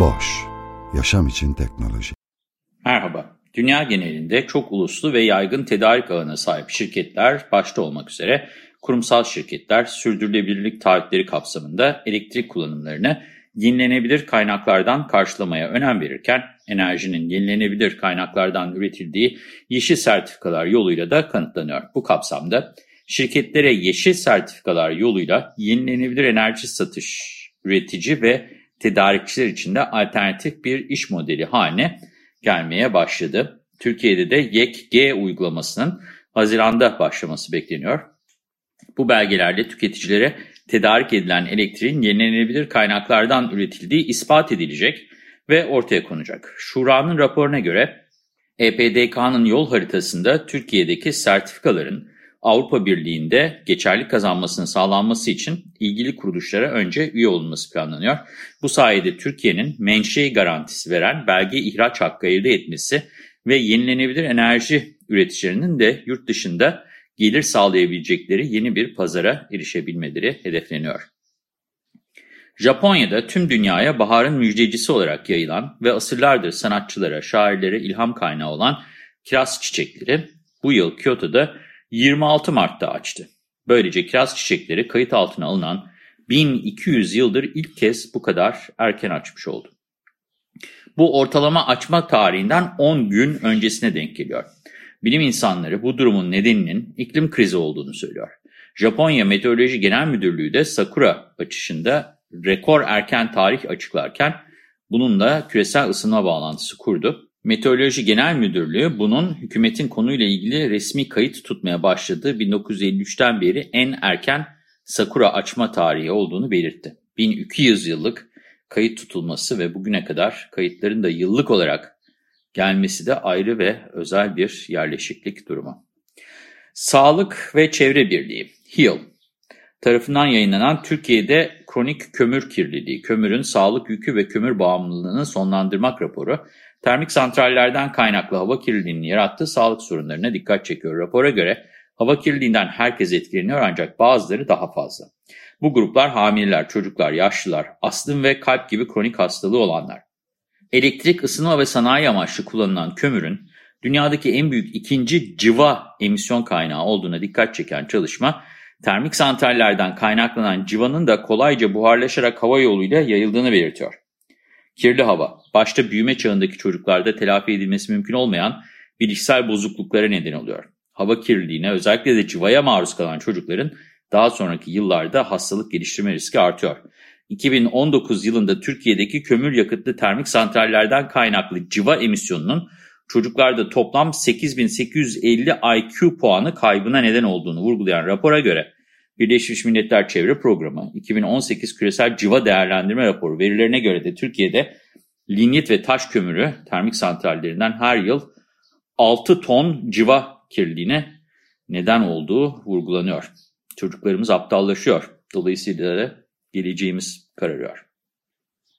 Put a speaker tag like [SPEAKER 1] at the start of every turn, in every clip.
[SPEAKER 1] Boş, yaşam için teknoloji.
[SPEAKER 2] Merhaba, dünya genelinde çok uluslu ve yaygın tedarik ağına sahip şirketler başta olmak üzere kurumsal şirketler sürdürülebilirlik taahhütleri kapsamında elektrik kullanımlarını yenilenebilir kaynaklardan karşılamaya önem verirken enerjinin yenilenebilir kaynaklardan üretildiği yeşil sertifikalar yoluyla da kanıtlanıyor. Bu kapsamda şirketlere yeşil sertifikalar yoluyla yenilenebilir enerji satış, üretici ve tedarikçiler için de alternatif bir iş modeli haline gelmeye başladı. Türkiye'de de YEK-G uygulamasının Haziran'da başlaması bekleniyor. Bu belgelerle tüketicilere tedarik edilen elektriğin yenilenebilir kaynaklardan üretildiği ispat edilecek ve ortaya konacak. Şura'nın raporuna göre EPDK'nın yol haritasında Türkiye'deki sertifikaların Avrupa Birliği'nde geçerli kazanmasının sağlanması için ilgili kuruluşlara önce üye olunması planlanıyor. Bu sayede Türkiye'nin menşei garantisi veren belge ihraç hakkı elde etmesi ve yenilenebilir enerji üreticilerinin de yurt dışında gelir sağlayabilecekleri yeni bir pazara erişebilmeleri hedefleniyor. Japonya'da tüm dünyaya baharın müjdecisi olarak yayılan ve asırlardır sanatçılara, şairlere ilham kaynağı olan kiraz çiçekleri bu yıl Kyoto'da 26 Mart'ta açtı. Böylece kiraz çiçekleri kayıt altına alınan 1200 yıldır ilk kez bu kadar erken açmış oldu. Bu ortalama açma tarihinden 10 gün öncesine denk geliyor. Bilim insanları bu durumun nedeninin iklim krizi olduğunu söylüyor. Japonya Meteoroloji Genel Müdürlüğü de Sakura açışında rekor erken tarih açıklarken bununla küresel ısınma bağlantısı kurdu. Meteoroloji Genel Müdürlüğü bunun hükümetin konuyla ilgili resmi kayıt tutmaya başladığı 1953'ten beri en erken Sakura açma tarihi olduğunu belirtti. 1200 yıllık kayıt tutulması ve bugüne kadar kayıtların da yıllık olarak gelmesi de ayrı ve özel bir yerleşiklik durumu. Sağlık ve Çevre Birliği HEAL tarafından yayınlanan Türkiye'de kronik kömür kirliliği, kömürün sağlık yükü ve kömür bağımlılığını sonlandırmak raporu, termik santrallerden kaynaklı hava kirliliğinin yarattığı sağlık sorunlarına dikkat çekiyor. Rapora göre hava kirliliğinden herkes etkileniyor ancak bazıları daha fazla. Bu gruplar hamileler, çocuklar, yaşlılar, astım ve kalp gibi kronik hastalığı olanlar. Elektrik, ısınma ve sanayi amaçlı kullanılan kömürün dünyadaki en büyük ikinci cıva emisyon kaynağı olduğuna dikkat çeken çalışma, termik santrallerden kaynaklanan cıvanın da kolayca buharlaşarak hava yoluyla yayıldığını belirtiyor. Kirli hava, başta büyüme çağındaki çocuklarda telafi edilmesi mümkün olmayan bilişsel bozukluklara neden oluyor. Hava kirliliğine özellikle de cıvaya maruz kalan çocukların daha sonraki yıllarda hastalık geliştirme riski artıyor. 2019 yılında Türkiye'deki kömür yakıtlı termik santrallerden kaynaklı civa emisyonunun çocuklarda toplam 8850 IQ puanı kaybına neden olduğunu vurgulayan rapora göre Birleşmiş Milletler Çevre Programı 2018 Küresel Civa Değerlendirme Raporu verilerine göre de Türkiye'de linyit ve taş kömürü termik santrallerinden her yıl 6 ton civa kirliliğine neden olduğu vurgulanıyor. Çocuklarımız aptallaşıyor. Dolayısıyla da geleceğimiz kararıyor.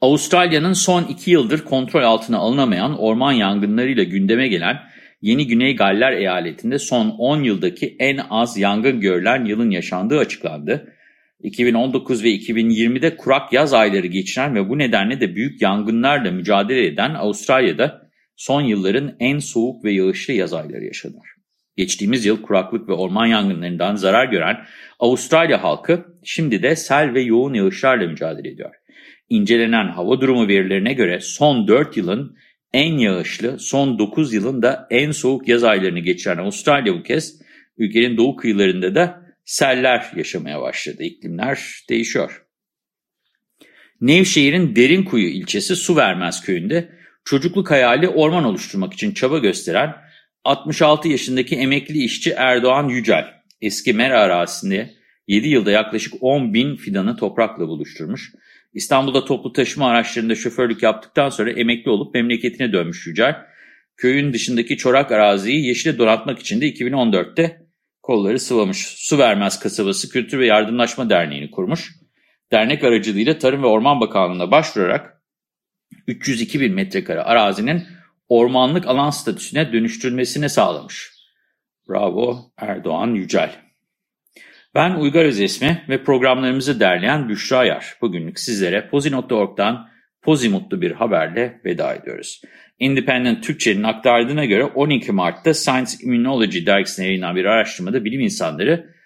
[SPEAKER 2] Avustralya'nın son iki yıldır kontrol altına alınamayan orman yangınlarıyla gündeme gelen Yeni Güney Galler eyaletinde son 10 yıldaki en az yangın görülen yılın yaşandığı açıklandı. 2019 ve 2020'de kurak yaz ayları geçiren ve bu nedenle de büyük yangınlarla mücadele eden Avustralya'da son yılların en soğuk ve yağışlı yaz ayları yaşanır. Geçtiğimiz yıl kuraklık ve orman yangınlarından zarar gören Avustralya halkı şimdi de sel ve yoğun yağışlarla mücadele ediyor. İncelenen hava durumu verilerine göre son 4 yılın en yağışlı, son 9 yılın da en soğuk yaz aylarını geçiren Avustralya bu kez ülkenin doğu kıyılarında da seller yaşamaya başladı. İklimler değişiyor. Nevşehir'in Derinkuyu ilçesi Su Vermez köyünde çocukluk hayali orman oluşturmak için çaba gösteren 66 yaşındaki emekli işçi Erdoğan Yücel, eski mera arazisinde 7 yılda yaklaşık 10 bin fidanı toprakla buluşturmuş. İstanbul'da toplu taşıma araçlarında şoförlük yaptıktan sonra emekli olup memleketine dönmüş Yücel. Köyün dışındaki çorak araziyi yeşile donatmak için de 2014'te kolları sıvamış. Su Vermez Kasabası Kültür ve Yardımlaşma Derneği'ni kurmuş. Dernek aracılığıyla Tarım ve Orman Bakanlığı'na başvurarak 302 bin metrekare arazinin ormanlık alan statüsüne dönüştürülmesini sağlamış. Bravo Erdoğan Yücel. Ben Uygar Özesmi ve programlarımızı derleyen Büşra Yar. Bugünlük sizlere Pozi.org'dan Pozimutlu bir haberle veda ediyoruz. Independent Türkçe'nin aktardığına göre 12 Mart'ta Science Immunology dergisine yayınlanan bir araştırmada bilim insanları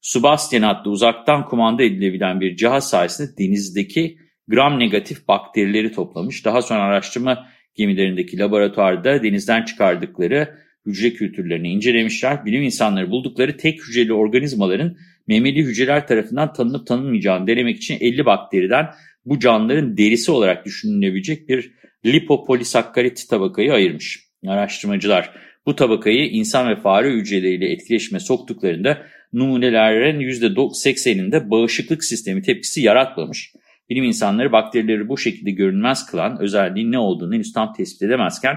[SPEAKER 2] Subastian adlı uzaktan kumanda edilebilen bir cihaz sayesinde denizdeki gram negatif bakterileri toplamış. Daha sonra araştırma gemilerindeki laboratuvarda denizden çıkardıkları hücre kültürlerini incelemişler. Bilim insanları buldukları tek hücreli organizmaların memeli hücreler tarafından tanınıp tanınmayacağını denemek için 50 bakteriden bu canlıların derisi olarak düşünülebilecek bir lipopolisakkarit tabakayı ayırmış. Araştırmacılar bu tabakayı insan ve fare hücreleriyle etkileşime soktuklarında numunelerin %80'inde bağışıklık sistemi tepkisi yaratmamış. Bilim insanları bakterileri bu şekilde görünmez kılan özelliğin ne olduğunu henüz tam tespit edemezken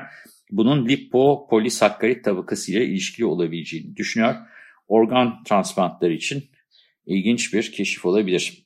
[SPEAKER 2] bunun lipopolisakkarit tabakası ile ilişkili olabileceğini düşünüyor. Organ transplantları için ilginç bir keşif olabilir.